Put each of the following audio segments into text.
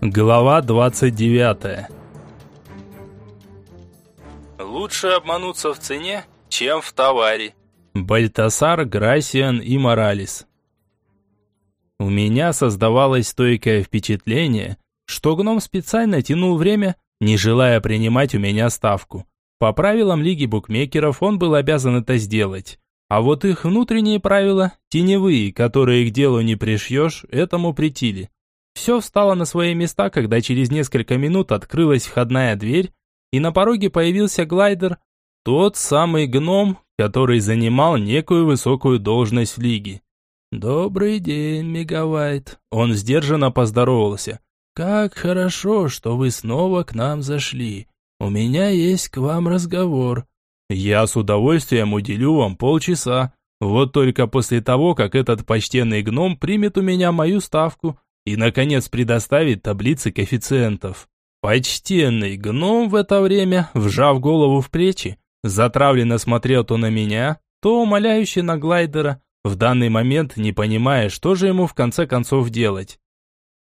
Глава 29 Лучше обмануться в цене, чем в товаре. Бальтасар, Грасиан и Моралес. У меня создавалось стойкое впечатление, что гном специально тянул время, не желая принимать у меня ставку. По правилам Лиги букмекеров он был обязан это сделать. А вот их внутренние правила, теневые, которые к делу не пришьешь, этому притили. Все встало на свои места, когда через несколько минут открылась входная дверь, и на пороге появился глайдер, тот самый гном, который занимал некую высокую должность в лиге. «Добрый день, Мегавайт!» Он сдержанно поздоровался. «Как хорошо, что вы снова к нам зашли. У меня есть к вам разговор». «Я с удовольствием уделю вам полчаса. Вот только после того, как этот почтенный гном примет у меня мою ставку, и, наконец, предоставить таблицы коэффициентов. Почтенный гном в это время, вжав голову в плечи, затравленно смотрел то на меня, то умоляюще на глайдера, в данный момент не понимая, что же ему в конце концов делать.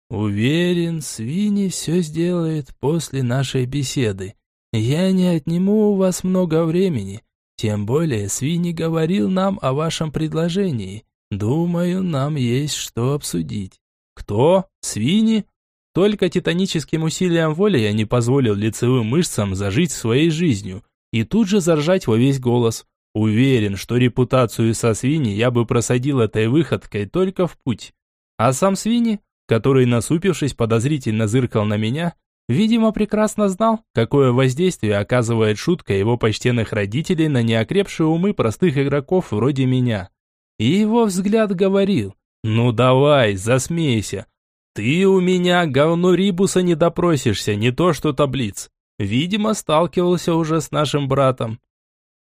«Уверен, Свини все сделает после нашей беседы. Я не отниму у вас много времени, тем более Свини говорил нам о вашем предложении. Думаю, нам есть что обсудить. Кто? Свиньи? Только титаническим усилием воли я не позволил лицевым мышцам зажить своей жизнью и тут же заржать во весь голос. Уверен, что репутацию со свиньи я бы просадил этой выходкой только в путь. А сам свиньи, который, насупившись, подозрительно зыркал на меня, видимо, прекрасно знал, какое воздействие оказывает шутка его почтенных родителей на неокрепшие умы простых игроков вроде меня. И его взгляд говорил – «Ну давай, засмейся. Ты у меня говно Рибуса не допросишься, не то что таблиц. Видимо, сталкивался уже с нашим братом».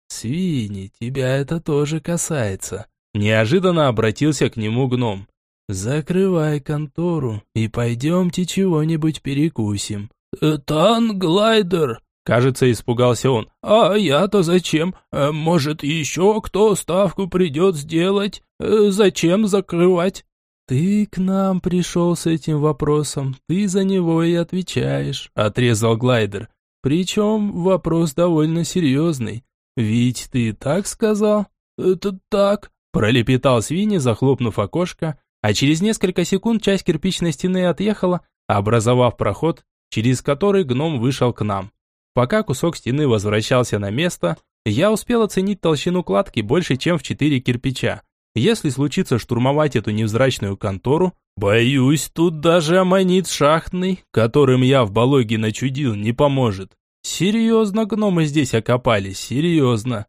«Свиньи, тебя это тоже касается», – неожиданно обратился к нему гном. «Закрывай контору и пойдемте чего-нибудь перекусим». «Э, «Танглайдер», Кажется, испугался он. «А я-то зачем? Э, может, еще кто ставку придет сделать? Э, зачем закрывать?» «Ты к нам пришел с этим вопросом, ты за него и отвечаешь», — отрезал глайдер. «Причем вопрос довольно серьезный. Ведь ты так сказал?» «Это так», — пролепетал свиньи, захлопнув окошко, а через несколько секунд часть кирпичной стены отъехала, образовав проход, через который гном вышел к нам. Пока кусок стены возвращался на место, я успел оценить толщину кладки больше, чем в четыре кирпича. Если случится штурмовать эту невзрачную контору, боюсь, тут даже аммонит шахтный, которым я в Балоге начудил, не поможет. Серьезно гномы здесь окопались, серьезно.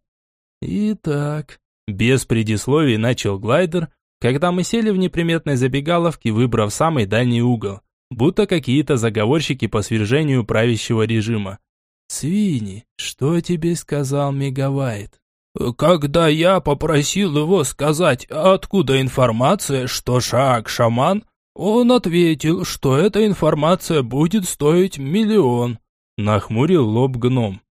Итак, без предисловий начал глайдер, когда мы сели в неприметной забегаловке, выбрав самый дальний угол, будто какие-то заговорщики по свержению правящего режима. «Свиньи, что тебе сказал Мегавайт?» «Когда я попросил его сказать, откуда информация, что Шаг шаман, он ответил, что эта информация будет стоить миллион», – нахмурил лоб гном.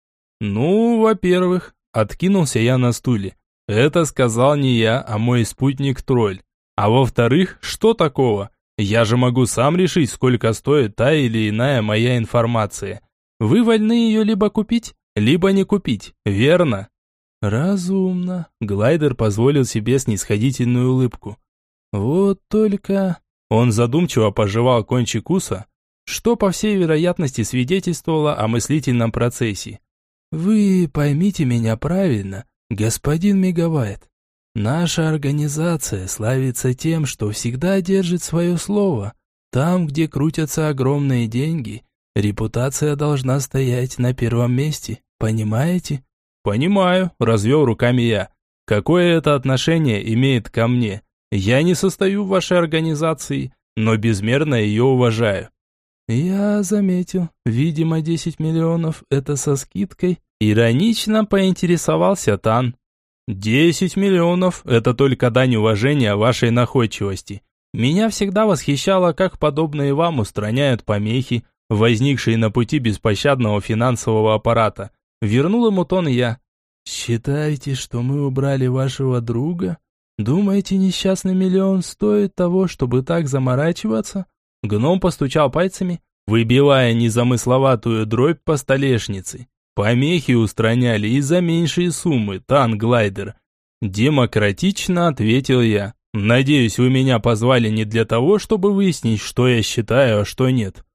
«Ну, во-первых, откинулся я на стуле. Это сказал не я, а мой спутник-тролль. А во-вторых, что такого? Я же могу сам решить, сколько стоит та или иная моя информация. Вы вольны ее либо купить, либо не купить, верно? Разумно. Глайдер позволил себе снисходительную улыбку. Вот только... Он задумчиво пожевал кончик уса, что, по всей вероятности, свидетельствовало о мыслительном процессе. «Вы поймите меня правильно, господин Мегавайт. Наша организация славится тем, что всегда держит свое слово. Там, где крутятся огромные деньги, Репутация должна стоять на первом месте, понимаете? Понимаю, развел руками я. Какое это отношение имеет ко мне? Я не состою в вашей организации, но безмерно ее уважаю. Я заметил, видимо, 10 миллионов это со скидкой. Иронично поинтересовался Тан. 10 миллионов – это только дань уважения вашей находчивости. Меня всегда восхищало, как подобные вам устраняют помехи, возникшие на пути беспощадного финансового аппарата. Вернул ему тон я. «Считаете, что мы убрали вашего друга? Думаете, несчастный миллион стоит того, чтобы так заморачиваться?» Гном постучал пальцами, выбивая незамысловатую дробь по столешнице. Помехи устраняли и за меньшие суммы, танглайдер. Демократично ответил я. Надеюсь, вы меня позвали не для того, чтобы выяснить, что я считаю, а что нет.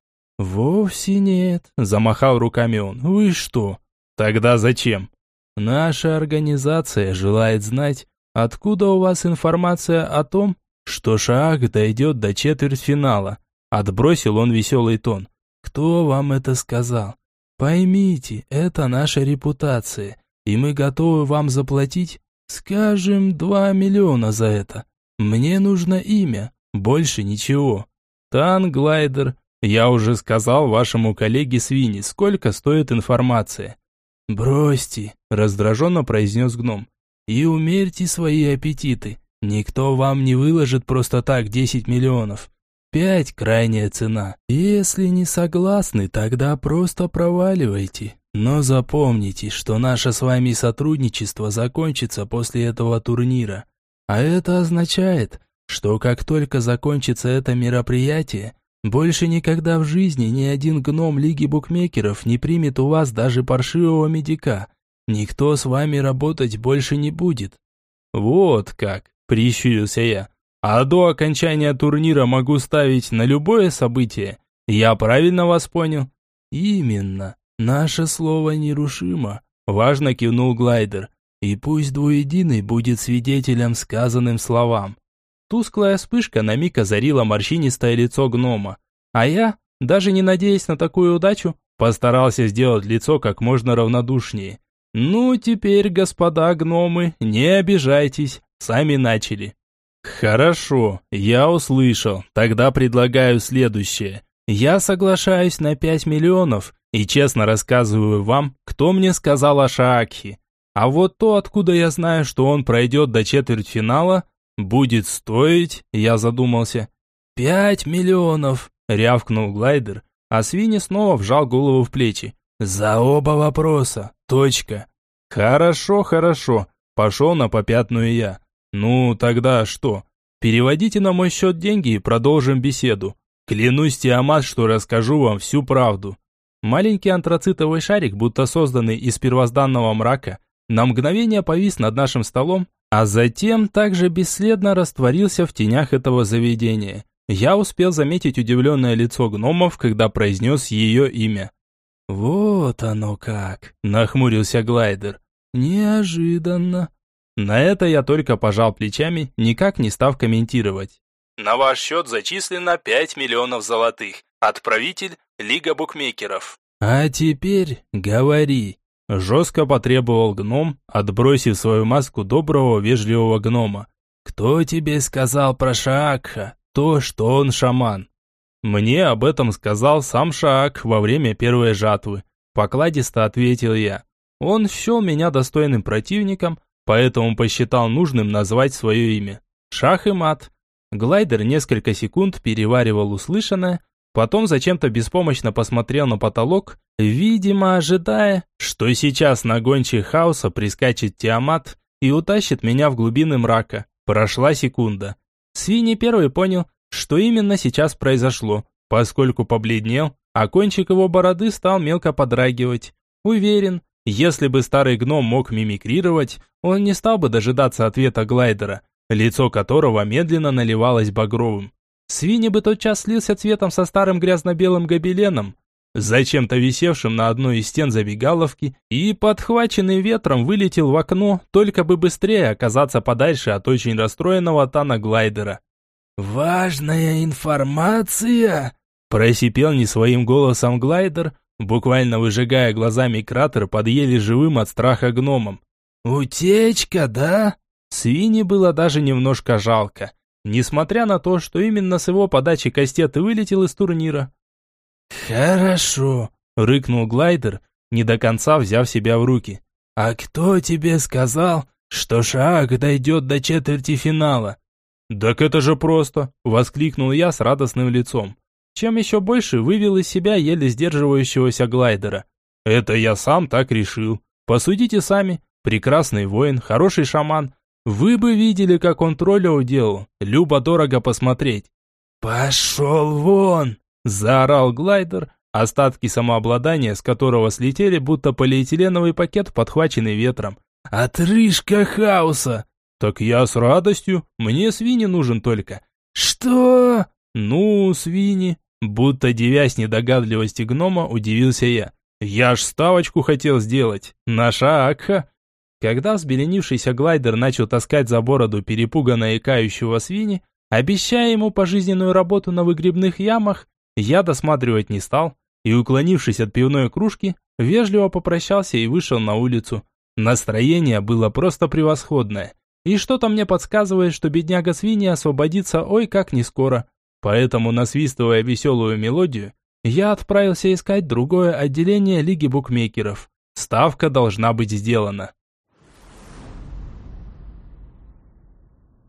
Вовсе нет, замахал руками он. Вы что? Тогда зачем? Наша организация желает знать, откуда у вас информация о том, что шаг дойдет до четвертьфинала. Отбросил он веселый тон. Кто вам это сказал? Поймите, это наша репутация, и мы готовы вам заплатить, скажем, два миллиона за это. Мне нужно имя, больше ничего. Танглайдер, я уже сказал вашему коллеге Свини, сколько стоит информация. Бросьте, раздраженно произнес гном, и умерьте свои аппетиты. Никто вам не выложит просто так 10 миллионов. Пять – крайняя цена. Если не согласны, тогда просто проваливайте. Но запомните, что наше с вами сотрудничество закончится после этого турнира. А это означает, что как только закончится это мероприятие, больше никогда в жизни ни один гном Лиги Букмекеров не примет у вас даже паршивого медика. Никто с вами работать больше не будет. Вот как, прищурился я. А до окончания турнира могу ставить на любое событие. Я правильно вас понял? Именно. Наше слово нерушимо. Важно кивнул Глайдер. И пусть двуединый будет свидетелем сказанным словам. Тусклая вспышка на миг озарила морщинистое лицо гнома. А я, даже не надеясь на такую удачу, постарался сделать лицо как можно равнодушнее. Ну, теперь, господа гномы, не обижайтесь, сами начали. Хорошо, я услышал. Тогда предлагаю следующее. Я соглашаюсь на 5 миллионов и честно рассказываю вам, кто мне сказал о Шаакхе. А вот то, откуда я знаю, что он пройдет до четвертьфинала, будет стоить, я задумался. «Пять миллионов!» – рявкнул глайдер, а Свини снова вжал голову в плечи. «За оба вопроса. Точка». «Хорошо, хорошо», – пошел на попятную я. «Ну, тогда что? Переводите на мой счет деньги и продолжим беседу. Клянусь, Тиамат, что расскажу вам всю правду». Маленький антрацитовый шарик, будто созданный из первозданного мрака, на мгновение повис над нашим столом, а затем также бесследно растворился в тенях этого заведения. Я успел заметить удивленное лицо гномов, когда произнес ее имя. «Вот оно как!» – нахмурился глайдер. «Неожиданно!» На это я только пожал плечами, никак не став комментировать. На ваш счет зачислено 5 миллионов золотых. Отправитель – Лига букмекеров. А теперь говори. Жестко потребовал гном, отбросив свою маску доброго, вежливого гнома. Кто тебе сказал про Шаакха? То, что он шаман. Мне об этом сказал сам Шаак во время первой жатвы. Покладисто ответил я. Он счел меня достойным противником, поэтому посчитал нужным назвать свое имя. Шах и мат. Глайдер несколько секунд переваривал услышанное, потом зачем-то беспомощно посмотрел на потолок, видимо, ожидая, что сейчас на гончих хаоса прискачет Тиамат и утащит меня в глубины мрака. Прошла секунда. Свиньи первый понял, что именно сейчас произошло, поскольку побледнел, а кончик его бороды стал мелко подрагивать. Уверен, если бы старый гном мог мимикрировать, он не стал бы дожидаться ответа глайдера, лицо которого медленно наливалось багровым. Свиньи бы тотчас слился цветом со старым грязно-белым гобеленом, зачем-то висевшим на одной из стен забегаловки, и, подхваченный ветром, вылетел в окно, только бы быстрее оказаться подальше от очень расстроенного Тана Глайдера. «Важная информация!» Просипел не своим голосом Глайдер, буквально выжигая глазами кратер под еле живым от страха гномом. «Утечка, да?» Свиньи было даже немножко жалко, несмотря на то, что именно с его подачи Кастет вылетел из турнира. «Хорошо», — рыкнул Глайдер, не до конца взяв себя в руки. «А кто тебе сказал, что шаг дойдет до четверти финала?» «Так это же просто!» — воскликнул я с радостным лицом чем еще больше вывел из себя еле сдерживающегося глайдера. Это я сам так решил. Посудите сами. Прекрасный воин, хороший шаман. Вы бы видели, как он тролля уделал. Любо-дорого посмотреть. «Пошел вон!» Заорал глайдер, остатки самообладания с которого слетели, будто полиэтиленовый пакет, подхваченный ветром. «Отрыжка хаоса!» «Так я с радостью, мне свиньи нужен только». «Что?» «Ну, свиньи». Будто девясь недогадливости гнома, удивился я. «Я ж ставочку хотел сделать. Наша Акха». Когда взбеленившийся глайдер начал таскать за бороду перепуганно икающего свиньи, обещая ему пожизненную работу на выгребных ямах, я досматривать не стал и, уклонившись от пивной кружки, вежливо попрощался и вышел на улицу. Настроение было просто превосходное. И что-то мне подсказывает, что бедняга свиньи освободится ой как не скоро. Поэтому, насвистывая веселую мелодию, я отправился искать другое отделение Лиги букмекеров. Ставка должна быть сделана.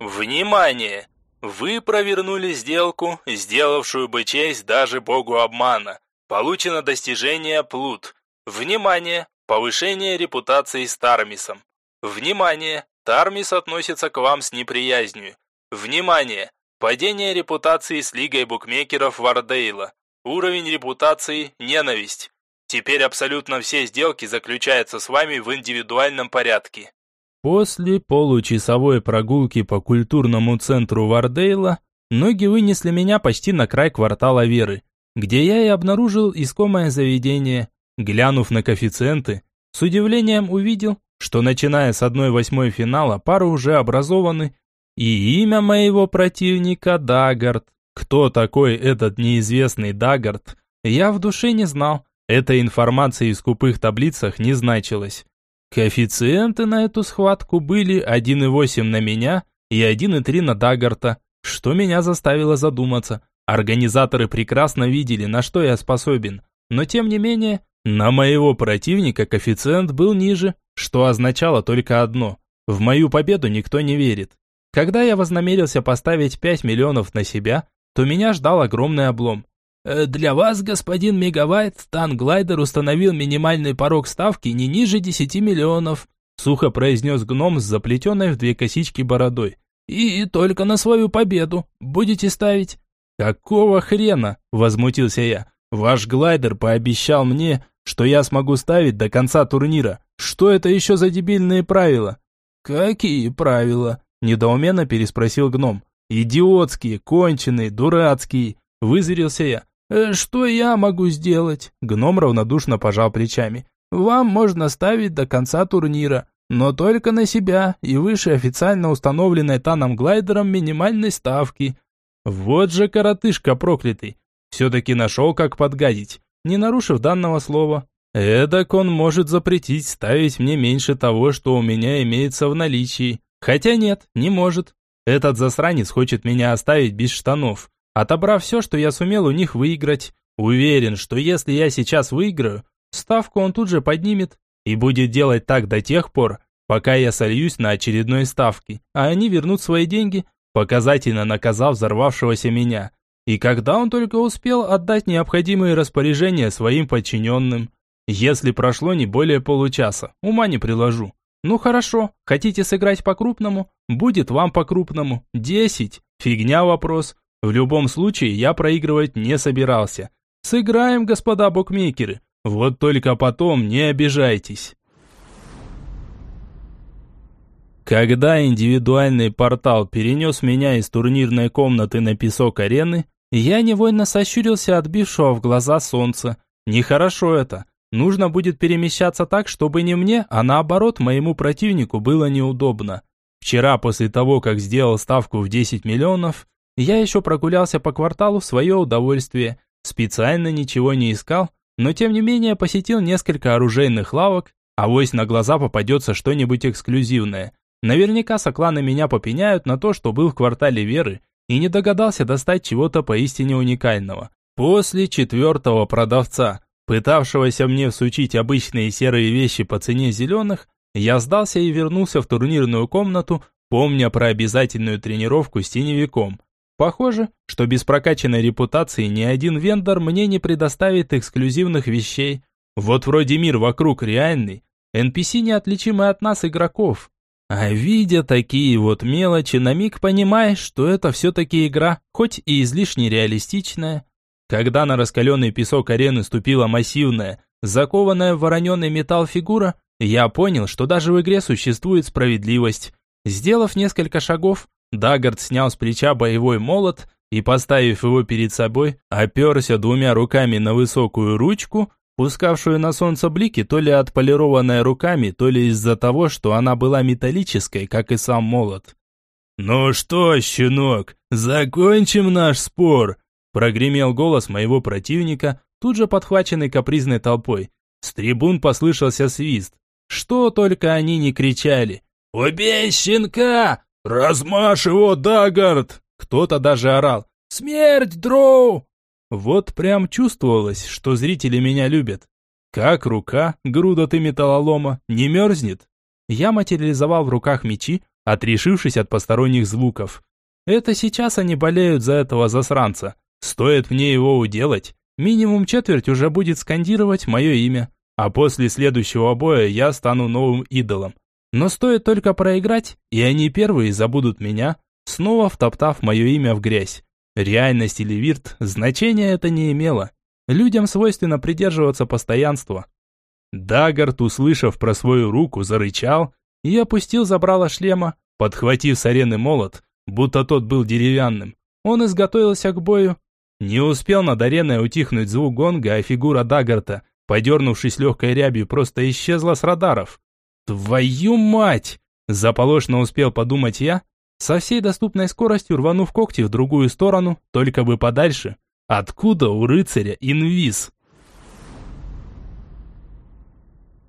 Внимание! Вы провернули сделку, сделавшую бы честь даже богу обмана. Получено достижение Плут. Внимание! Повышение репутации с Тармисом. Внимание! Тармис относится к вам с неприязнью. Внимание! Падение репутации с Лигой букмекеров Вардейла. Уровень репутации – ненависть. Теперь абсолютно все сделки заключаются с вами в индивидуальном порядке. После получасовой прогулки по культурному центру Вардейла ноги вынесли меня почти на край квартала Веры, где я и обнаружил искомое заведение – Глянув на коэффициенты, с удивлением увидел, что начиная с 1-8 финала пары уже образованы, и имя моего противника Дагард. Кто такой этот неизвестный Дагард, я в душе не знал. Эта информация в скупых таблицах не значилась. Коэффициенты на эту схватку были 1,8 на меня и 1,3 на Дагарта, что меня заставило задуматься. Организаторы прекрасно видели, на что я способен, но тем не менее на моего противника коэффициент был ниже, что означало только одно – в мою победу никто не верит. Когда я вознамерился поставить 5 миллионов на себя, то меня ждал огромный облом. «Э, «Для вас, господин Мегавайт, Танглайдер установил минимальный порог ставки не ниже 10 миллионов», сухо произнес гном с заплетенной в две косички бородой. «И только на свою победу. Будете ставить?» «Какого хрена?» – возмутился я. «Ваш глайдер пообещал мне, что я смогу ставить до конца турнира. Что это еще за дебильные правила? Какие правила? Недоуменно переспросил гном. Идиотские, конченые, дурацкие. Вызверился я. «Э, «Что я могу сделать?» Гном равнодушно пожал плечами. «Вам можно ставить до конца турнира, но только на себя и выше официально установленной Таном Глайдером минимальной ставки». Вот же коротышка проклятый. Все-таки нашел, как подгадить не нарушив данного слова. Эдак он может запретить ставить мне меньше того, что у меня имеется в наличии. Хотя нет, не может. Этот засранец хочет меня оставить без штанов, отобрав все, что я сумел у них выиграть. Уверен, что если я сейчас выиграю, ставку он тут же поднимет и будет делать так до тех пор, пока я сольюсь на очередной ставке, а они вернут свои деньги, показательно наказав взорвавшегося меня. И когда он только успел отдать необходимые распоряжения своим подчиненным? Если прошло не более получаса, ума не приложу. Ну хорошо, хотите сыграть по-крупному? Будет вам по-крупному. Десять. Фигня вопрос. В любом случае, я проигрывать не собирался. Сыграем, господа букмекеры. Вот только потом не обижайтесь. Когда индивидуальный портал перенес меня из турнирной комнаты на песок арены, я невольно сощурился от бившего в глаза солнца. Нехорошо это. Нужно будет перемещаться так, чтобы не мне, а наоборот моему противнику было неудобно. Вчера, после того, как сделал ставку в 10 миллионов, я еще прогулялся по кварталу в свое удовольствие. Специально ничего не искал, но тем не менее посетил несколько оружейных лавок, а вось на глаза попадется что-нибудь эксклюзивное. Наверняка сокланы меня попеняют на то, что был в квартале Веры и не догадался достать чего-то поистине уникального. После четвертого продавца, пытавшегося мне всучить обычные серые вещи по цене зеленых, я сдался и вернулся в турнирную комнату, помня про обязательную тренировку с теневиком. Похоже, что без прокачанной репутации ни один вендор мне не предоставит эксклюзивных вещей. Вот вроде мир вокруг реальный, NPC неотличимы от нас игроков, а видя такие вот мелочи, на миг понимаешь, что это все-таки игра, хоть и излишне реалистичная. Когда на раскаленный песок арены ступила массивная, закованная в вороненый металл фигура, я понял, что даже в игре существует справедливость. Сделав несколько шагов, Даггард снял с плеча боевой молот и, поставив его перед собой, оперся двумя руками на высокую ручку, пускавшую на солнце блики то ли отполированная руками, то ли из-за того, что она была металлической, как и сам молот. «Ну что, щенок, закончим наш спор!» Прогремел голос моего противника, тут же подхваченный капризной толпой. С трибун послышался свист. Что только они не кричали. «Убей щенка! Размажь его, Даггард!» Кто-то даже орал. «Смерть, Дроу!» Вот прям чувствовалось, что зрители меня любят. Как рука, груда ты металлолома, не мерзнет? Я материализовал в руках мечи, отрешившись от посторонних звуков. Это сейчас они болеют за этого засранца. Стоит мне его уделать, минимум четверть уже будет скандировать мое имя, а после следующего боя я стану новым идолом. Но стоит только проиграть, и они первые забудут меня, снова втоптав мое имя в грязь. Реальность или вирт, значения это не имело. Людям свойственно придерживаться постоянства. Даггард, услышав про свою руку, зарычал и опустил забрало шлема, подхватив с арены молот, будто тот был деревянным. Он изготовился к бою, не успел над ареной утихнуть звук гонга, а фигура Даггарта, подернувшись легкой рябью, просто исчезла с радаров. «Твою мать!» Заполошно успел подумать я, со всей доступной скоростью рванув когти в другую сторону, только бы подальше. Откуда у рыцаря инвиз?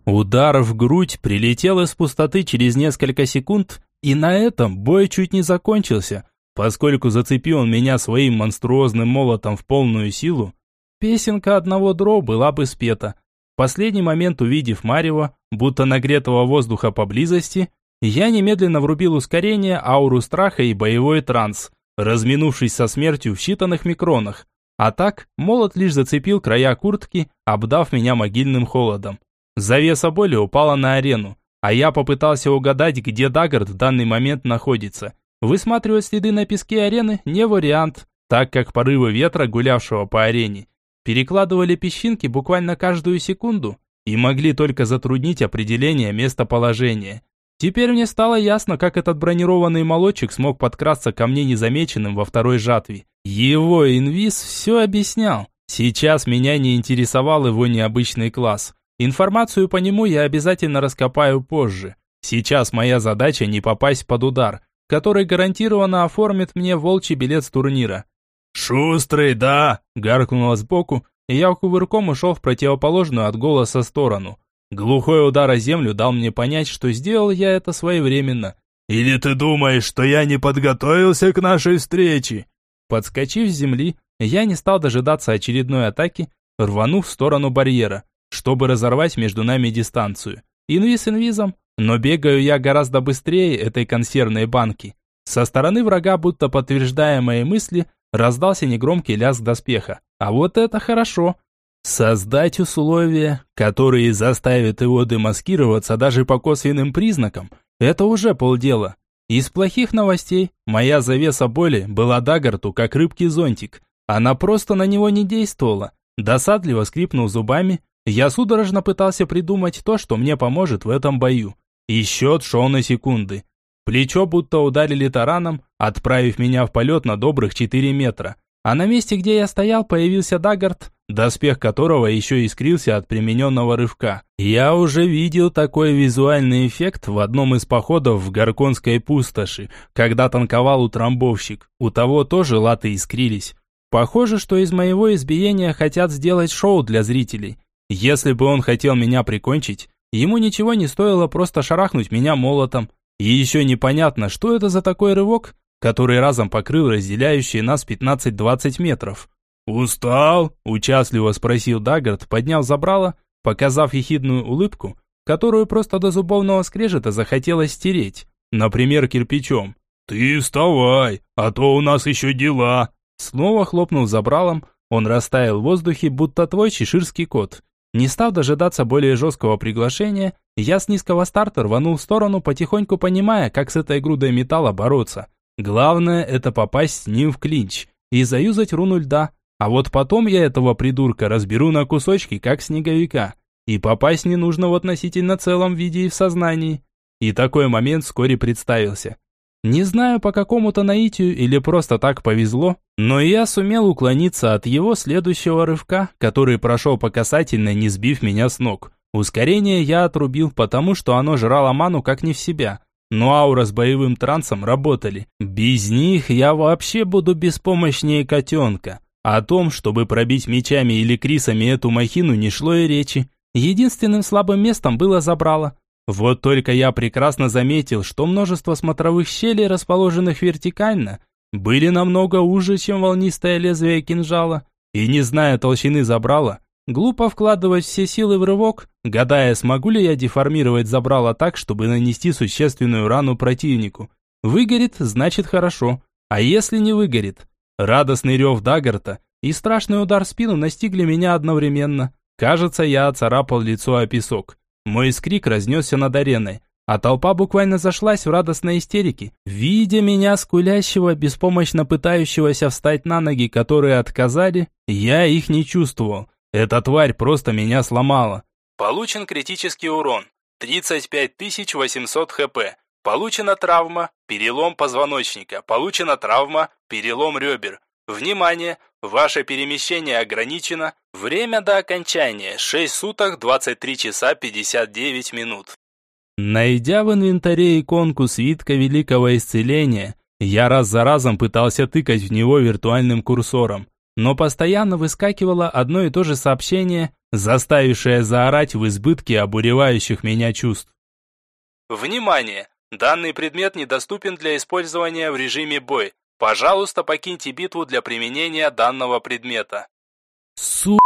Удар в грудь прилетел из пустоты через несколько секунд, и на этом бой чуть не закончился, Поскольку зацепил он меня своим монструозным молотом в полную силу, песенка одного дро была бы спета. В последний момент увидев Марева, будто нагретого воздуха поблизости, я немедленно врубил ускорение, ауру страха и боевой транс, разминувшись со смертью в считанных микронах. А так, молот лишь зацепил края куртки, обдав меня могильным холодом. Завеса боли упала на арену, а я попытался угадать, где Даггард в данный момент находится – Высматривать следы на песке арены не вариант, так как порывы ветра, гулявшего по арене, перекладывали песчинки буквально каждую секунду и могли только затруднить определение местоположения. Теперь мне стало ясно, как этот бронированный молочек смог подкрасться ко мне незамеченным во второй жатве. Его инвиз все объяснял. Сейчас меня не интересовал его необычный класс. Информацию по нему я обязательно раскопаю позже. Сейчас моя задача не попасть под удар – который гарантированно оформит мне волчий билет с турнира. «Шустрый, да!» – гаркнуло сбоку, и я кувырком ушел в противоположную от голоса сторону. Глухой удар о землю дал мне понять, что сделал я это своевременно. «Или ты думаешь, что я не подготовился к нашей встрече?» Подскочив с земли, я не стал дожидаться очередной атаки, рванув в сторону барьера, чтобы разорвать между нами дистанцию. Инвиз инвизом, но бегаю я гораздо быстрее этой консервной банки. Со стороны врага, будто подтверждая мои мысли, раздался негромкий лязг доспеха. А вот это хорошо. Создать условия, которые заставят его демаскироваться даже по косвенным признакам, это уже полдела. Из плохих новостей моя завеса боли была Дагарту как рыбкий зонтик. Она просто на него не действовала. Досадливо скрипнув зубами, я судорожно пытался придумать то, что мне поможет в этом бою. И счет шел на секунды. Плечо будто ударили тараном, отправив меня в полет на добрых 4 метра. А на месте, где я стоял, появился Даггард, доспех которого еще искрился от примененного рывка. Я уже видел такой визуальный эффект в одном из походов в Горконской пустоши, когда танковал утрамбовщик. У того тоже латы искрились. Похоже, что из моего избиения хотят сделать шоу для зрителей. Если бы он хотел меня прикончить, ему ничего не стоило просто шарахнуть меня молотом. И еще непонятно, что это за такой рывок, который разом покрыл разделяющие нас 15-20 метров. «Устал?» – участливо спросил Даггард, подняв забрало, показав ехидную улыбку, которую просто до зубовного скрежета захотелось стереть, например, кирпичом. «Ты вставай, а то у нас еще дела!» Снова хлопнув забралом, он растаял в воздухе, будто твой чеширский кот, не став дожидаться более жесткого приглашения, я с низкого старта рванул в сторону, потихоньку понимая, как с этой грудой металла бороться. Главное – это попасть с ним в клинч и заюзать руну льда, А вот потом я этого придурка разберу на кусочки, как снеговика. И попасть не нужно в относительно целом виде и в сознании. И такой момент вскоре представился. Не знаю, по какому-то наитию или просто так повезло, но я сумел уклониться от его следующего рывка, который прошел по касательной, не сбив меня с ног. Ускорение я отрубил, потому что оно жрало ману как не в себя. Но аура с боевым трансом работали. Без них я вообще буду беспомощнее котенка. О том, чтобы пробить мечами или крисами эту махину, не шло и речи. Единственным слабым местом было забрало. Вот только я прекрасно заметил, что множество смотровых щелей, расположенных вертикально, были намного уже, чем волнистое лезвие кинжала, и не зная толщины забрала, глупо вкладывать все силы в рывок, гадая, смогу ли я деформировать забрало так, чтобы нанести существенную рану противнику. Выгорит, значит хорошо, а если не выгорит? Радостный рев Даггарта и страшный удар в спину настигли меня одновременно. Кажется, я оцарапал лицо о песок. Мой скрик разнесся над ареной, а толпа буквально зашлась в радостной истерике. Видя меня, скулящего, беспомощно пытающегося встать на ноги, которые отказали, я их не чувствовал. Эта тварь просто меня сломала. Получен критический урон. 35 800 хп. Получена травма, перелом позвоночника. Получена травма, перелом ребер. Внимание! Ваше перемещение ограничено. Время до окончания 6 суток 23 часа 59 минут. Найдя в инвентаре иконку свитка Великого Исцеления, я раз за разом пытался тыкать в него виртуальным курсором, но постоянно выскакивало одно и то же сообщение, заставившее заорать в избытке обуревающих меня чувств. Внимание! Данный предмет недоступен для использования в режиме бой. Пожалуйста, покиньте битву для применения данного предмета. Су...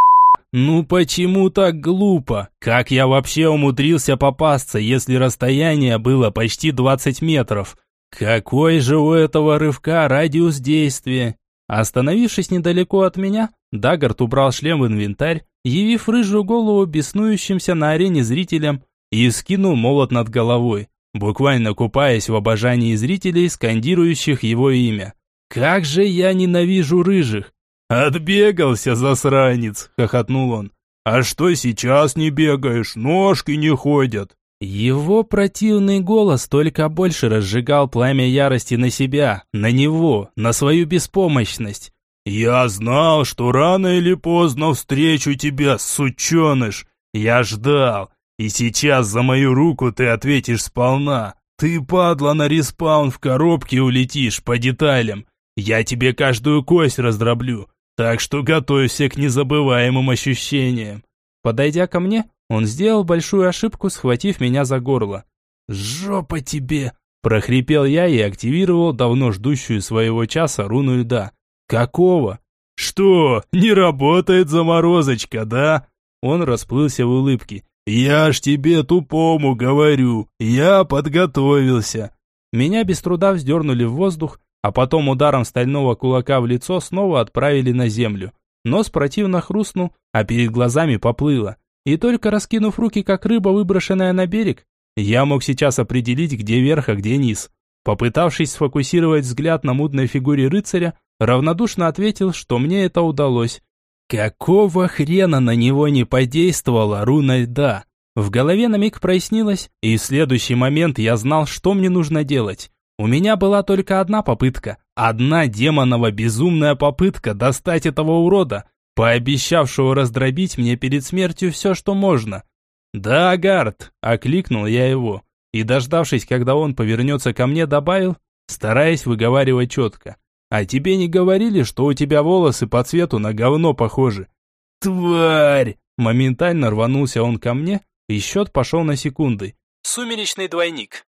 Ну почему так глупо? Как я вообще умудрился попасться, если расстояние было почти 20 метров? Какой же у этого рывка радиус действия? Остановившись недалеко от меня, Даггард убрал шлем в инвентарь, явив рыжую голову беснующимся на арене зрителям и скинул молот над головой, буквально купаясь в обожании зрителей, скандирующих его имя. «Как же я ненавижу рыжих!» «Отбегался, засранец!» – хохотнул он. «А что сейчас не бегаешь? Ножки не ходят!» Его противный голос только больше разжигал пламя ярости на себя, на него, на свою беспомощность. «Я знал, что рано или поздно встречу тебя, сученыш! Я ждал, и сейчас за мою руку ты ответишь сполна. Ты, падла, на респаун в коробке улетишь по деталям, я тебе каждую кость раздроблю, так что готовься к незабываемым ощущениям. Подойдя ко мне, он сделал большую ошибку, схватив меня за горло. «Жопа тебе!» – прохрипел я и активировал давно ждущую своего часа руну льда. «Какого?» «Что, не работает заморозочка, да?» Он расплылся в улыбке. «Я ж тебе тупому говорю, я подготовился». Меня без труда вздернули в воздух, а потом ударом стального кулака в лицо снова отправили на землю. Нос противно хрустнул, а перед глазами поплыло. И только раскинув руки, как рыба, выброшенная на берег, я мог сейчас определить, где верх, а где низ. Попытавшись сфокусировать взгляд на мудной фигуре рыцаря, равнодушно ответил, что мне это удалось. Какого хрена на него не подействовала руна льда? В голове на миг прояснилось, и в следующий момент я знал, что мне нужно делать. У меня была только одна попытка, одна демонова безумная попытка достать этого урода, пообещавшего раздробить мне перед смертью все, что можно. «Да, Гард!» – окликнул я его, и, дождавшись, когда он повернется ко мне, добавил, стараясь выговаривать четко. «А тебе не говорили, что у тебя волосы по цвету на говно похожи?» «Тварь!» Моментально рванулся он ко мне, и счет пошел на секунды. «Сумеречный двойник.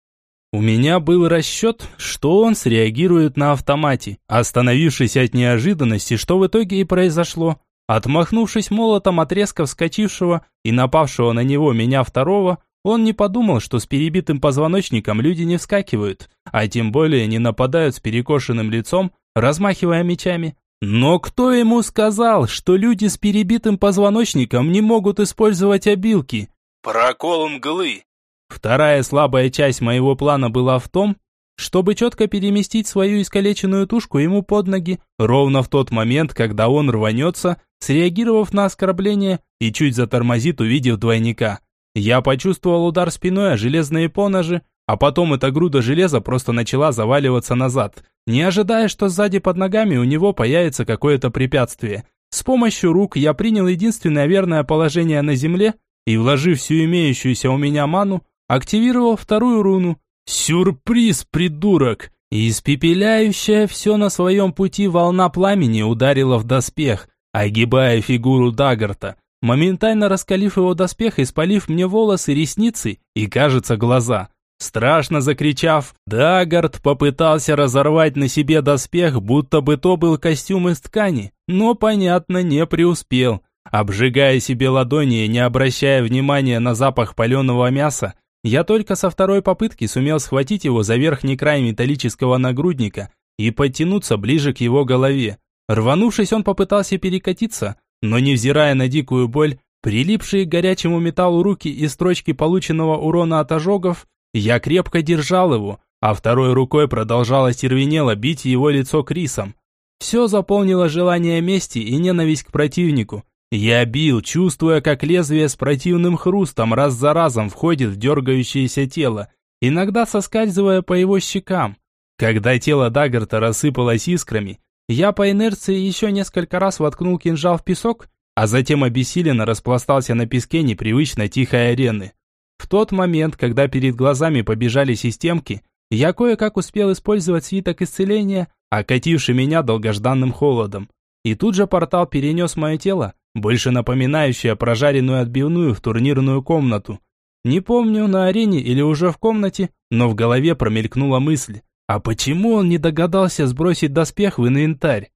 У меня был расчет, что он среагирует на автомате, остановившись от неожиданности, что в итоге и произошло. Отмахнувшись молотом от резко вскочившего и напавшего на него меня второго, он не подумал, что с перебитым позвоночником люди не вскакивают, а тем более не нападают с перекошенным лицом, размахивая мечами. Но кто ему сказал, что люди с перебитым позвоночником не могут использовать обилки? Прокол мглы. Вторая слабая часть моего плана была в том, чтобы четко переместить свою искалеченную тушку ему под ноги, ровно в тот момент, когда он рванется, среагировав на оскорбление и чуть затормозит, увидев двойника. Я почувствовал удар спиной о железные поножи, а потом эта груда железа просто начала заваливаться назад, не ожидая, что сзади под ногами у него появится какое-то препятствие. С помощью рук я принял единственное верное положение на земле и, вложив всю имеющуюся у меня ману, активировал вторую руну. Сюрприз, придурок! Испепеляющая все на своем пути волна пламени ударила в доспех, огибая фигуру Даггарта, моментально раскалив его доспех и спалив мне волосы, ресницы и, кажется, глаза. Страшно закричав, Даггард попытался разорвать на себе доспех, будто бы то был костюм из ткани, но, понятно, не преуспел. Обжигая себе ладони и не обращая внимания на запах паленого мяса, я только со второй попытки сумел схватить его за верхний край металлического нагрудника и подтянуться ближе к его голове. Рванувшись, он попытался перекатиться, но невзирая на дикую боль, прилипшие к горячему металлу руки и строчки полученного урона от ожогов, я крепко держал его, а второй рукой продолжал остервенело бить его лицо Крисом. Все заполнило желание мести и ненависть к противнику. Я бил, чувствуя, как лезвие с противным хрустом раз за разом входит в дергающееся тело, иногда соскальзывая по его щекам. Когда тело Даггарта рассыпалось искрами, я по инерции еще несколько раз воткнул кинжал в песок, а затем обессиленно распластался на песке непривычно тихой арены. В тот момент, когда перед глазами побежали системки, я кое-как успел использовать свиток исцеления, окативший меня долгожданным холодом. И тут же портал перенес мое тело, больше напоминающее прожаренную отбивную в турнирную комнату. Не помню, на арене или уже в комнате, но в голове промелькнула мысль. А почему он не догадался сбросить доспех в инвентарь?